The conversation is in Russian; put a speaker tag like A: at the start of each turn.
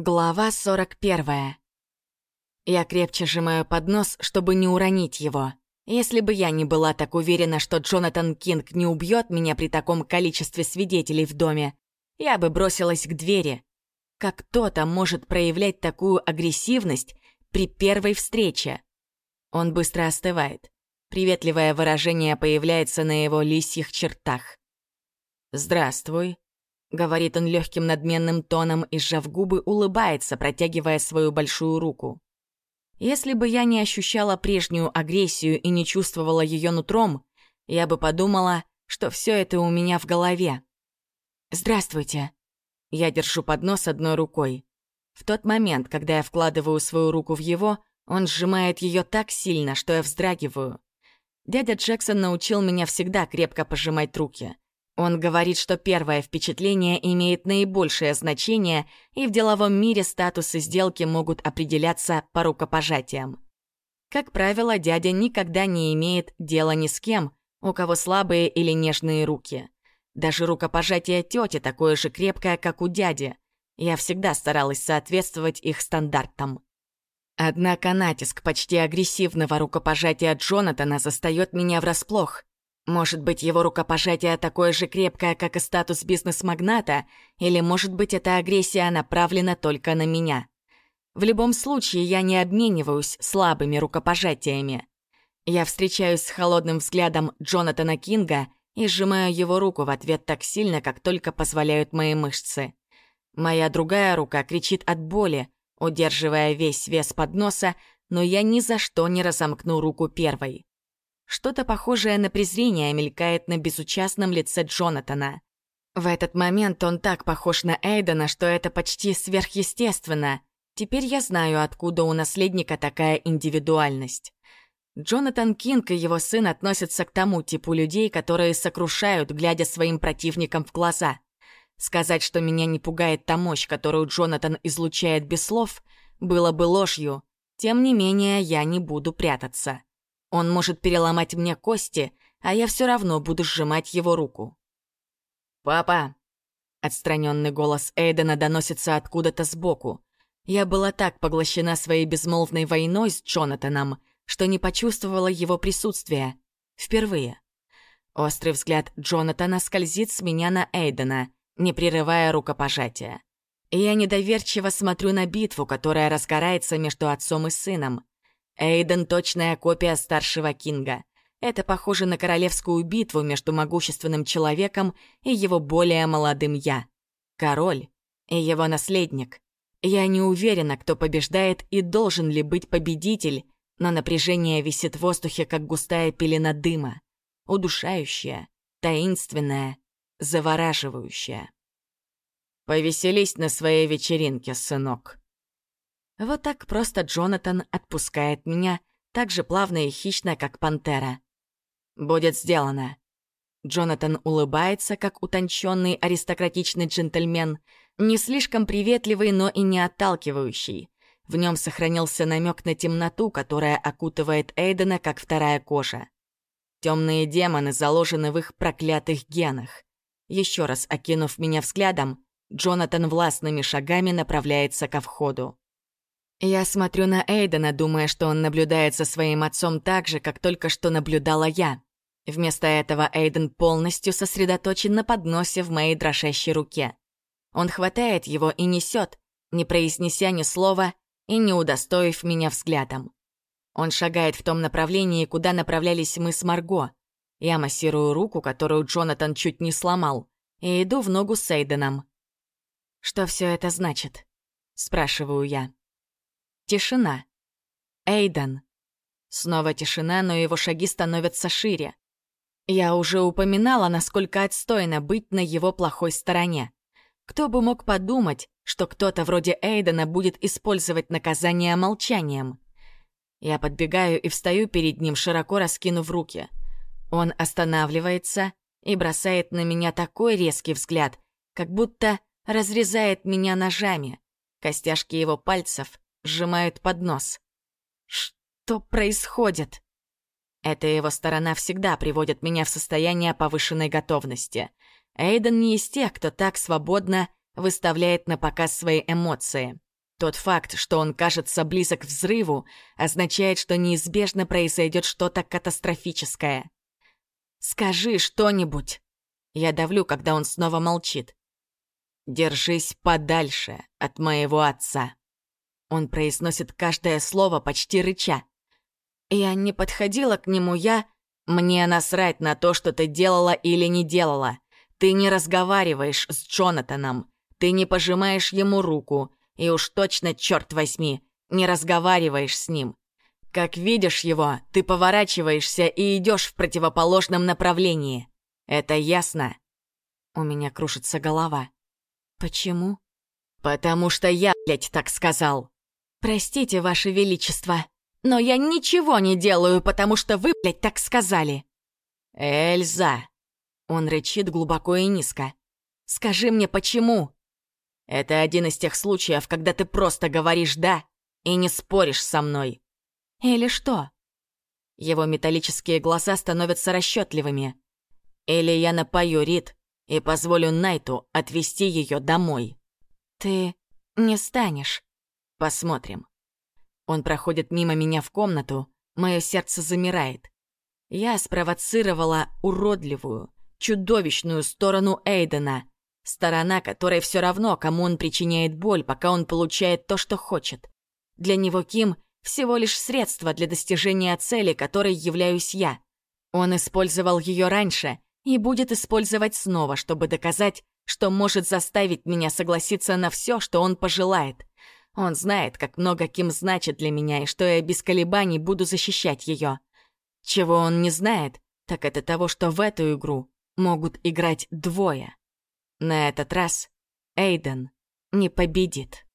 A: Глава 41. Я крепче сжимаю поднос, чтобы не уронить его. Если бы я не была так уверена, что Джонатан Кинг не убьет меня при таком количестве свидетелей в доме, я бы бросилась к двери. Как кто-то может проявлять такую агрессивность при первой встрече? Он быстро остывает. Приветливое выражение появляется на его лисьих чертах. «Здравствуй», — говорит он легким надменным тоном и, сжав губы, улыбается, протягивая свою большую руку. Если бы я не ощущала прежнюю агрессию и не чувствовала ее нутром, я бы подумала, что все это у меня в голове. «Здравствуйте». Я держу поднос одной рукой. В тот момент, когда я вкладываю свою руку в его, он сжимает ее так сильно, что я вздрагиваю. Дядя Джексон научил меня всегда крепко пожимать руки — он говорит, что первое впечатление имеет наибольшее значение, и в деловом мире статусы сделки могут определяться по рукопожатиям. Как правило, дядя никогда не имеет дела ни с кем, у кого слабые или нежные руки. Даже рукопожатие тети такое же крепкое, как у дяди. Я всегда старалась соответствовать их стандартам. Однако натиск почти агрессивного рукопожатия Джонатана застаёт меня врасплох. Может быть, его рукопожатие такое же крепкое, как и статус бизнес-магната, или, может быть, эта агрессия направлена только на меня. В любом случае, я не обмениваюсь слабыми рукопожатиями. Я встречаюсь с холодным взглядом Джонатана Кинга и сжимаю его руку в ответ так сильно, как только позволяют мои мышцы. Моя другая рука кричит от боли, удерживая весь вес подноса, но я ни за что не разомкну руку первой. Что-то похожее на презрение мелькает на безучастном лице Джонатана. В этот момент он так похож на Эйдена, что это почти сверхъестественно. Теперь я знаю, откуда у наследника такая индивидуальность. Джонатан Кинг и его сын относятся к тому типу людей, которые сокрушают, глядя своим противникам в глаза. Сказать, что меня не пугает та мощь, которую Джонатан излучает без слов, было бы ложью. Тем не менее, я не буду прятаться. Он может переломать мне кости, а я все равно буду сжимать его руку. «Папа!» Отстраненный голос Эйдена доносится откуда-то сбоку. Я была так поглощена своей безмолвной войной с Джонатаном, что не почувствовала его присутствия. Впервые. Острый взгляд Джонатана скользит с меня на Эйдена, не прерывая рукопожатия. Я недоверчиво смотрю на битву, которая разгорается между отцом и сыном. Эйден — точная копия старшего Кинга. Это похоже на королевскую битву между могущественным человеком и его более молодым «я». Король и его наследник. Я не уверена, кто побеждает и должен ли быть победитель, но напряжение висит в воздухе, как густая пелена дыма. Удушающая, таинственная, завораживающая. «Повеселись на своей вечеринке, сынок», вот так просто Джонатан отпускает меня, так же плавно и хищно, как пантера. «Будет сделано». Джонатан улыбается, как утонченный аристократичный джентльмен, не слишком приветливый, но и не отталкивающий. В нем сохранился намек на темноту, которая окутывает Эйдена, как вторая кожа. Темные демоны заложены в их проклятых генах. Еще раз окинув меня взглядом, Джонатан властными шагами направляется ко входу. Я смотрю на Эйдена, думая, что он наблюдает за своим отцом так же, как только что наблюдала я. Вместо этого Эйден полностью сосредоточен на подносе в моей дрожащей руке. Он хватает его и несет, не произнеся ни слова и не удостоив меня взглядом. Он шагает в том направлении, куда направлялись мы с Марго. Я массирую руку, которую Джонатан чуть не сломал, и иду в ногу с Эйденом. «Что все это значит?» — спрашиваю я. Тишина. Эйден. Снова тишина, но его шаги становятся шире. Я уже упоминала, насколько отстойно быть на его плохой стороне. Кто бы мог подумать, что кто-то вроде Эйдена будет использовать наказание молчанием. Я подбегаю и встаю перед ним, широко раскинув руки. Он останавливается и бросает на меня такой резкий взгляд, как будто разрезает меня ножами. Костяшки его пальцев сжимает поднос. Что происходит? Эта его сторона всегда приводит меня в состояние повышенной готовности. Эйден не из тех, кто так свободно выставляет на показ свои эмоции. Тот факт, что он кажется близок к взрыву, означает, что неизбежно произойдет что-то катастрофическое. «Скажи что-нибудь!» Я давлю, когда он снова молчит. «Держись подальше от моего отца!» Он произносит каждое слово почти рыча. Я не подходила к нему, я... Мне насрать на то, что ты делала или не делала. Ты не разговариваешь с Джонатаном. Ты не пожимаешь ему руку. И уж точно, черт возьми, не разговариваешь с ним. Как видишь его, ты поворачиваешься и идешь в противоположном направлении. Это ясно? У меня кружится голова. Почему? Потому что я, блядь, так сказал. Простите, Ваше Величество, но я ничего не делаю, потому что вы, блядь, так сказали. Эльза. Он рычит глубоко и низко. Скажи мне, почему? Это один из тех случаев, когда ты просто говоришь «да» и не споришь со мной. Или что? Его металлические глаза становятся расчетливыми. Или я напою Рид и позволю Найту отвезти ее домой. Ты не станешь. Посмотрим. Он проходит мимо меня в комнату, мое сердце замирает. Я спровоцировала уродливую, чудовищную сторону Эйдена, Сторона, которой все равно, кому он причиняет боль, пока он получает то, что хочет. Для него Ким — всего лишь средство для достижения цели, которой являюсь я. Он использовал ее раньше и будет использовать снова, чтобы доказать, что может заставить меня согласиться на все, что он пожелает. Он знает, как много Ким значит для меня, и что я без колебаний буду защищать ее. Чего он не знает, так это того, что в эту игру могут играть двое. На этот раз Эйден не победит.